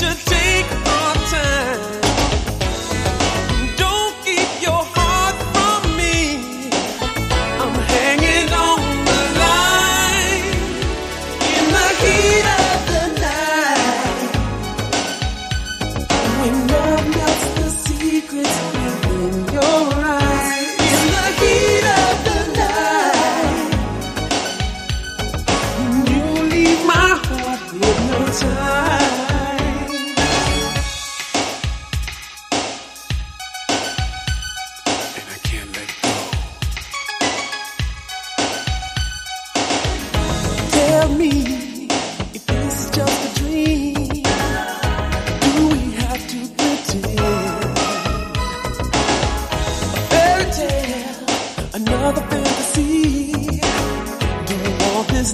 should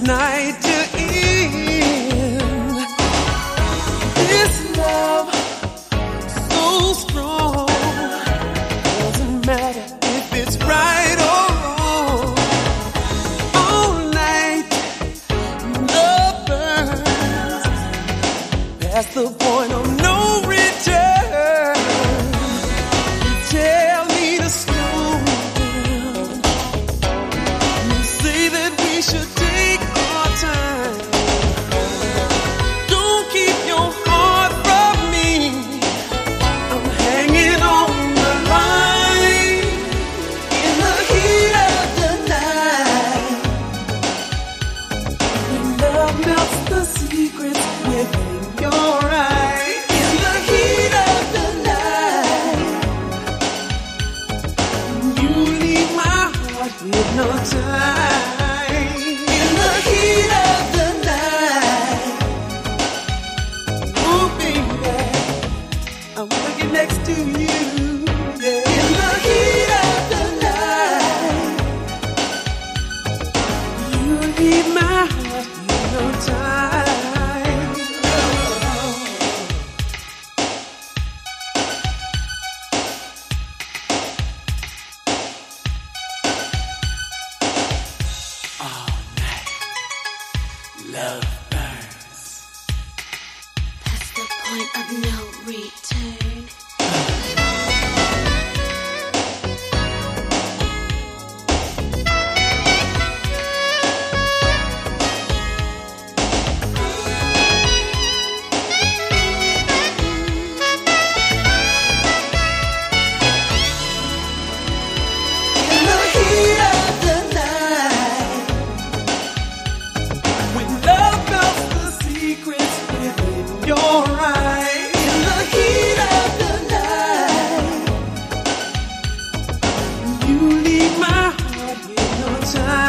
night hypnotized. love burns. Past the point of no return. time.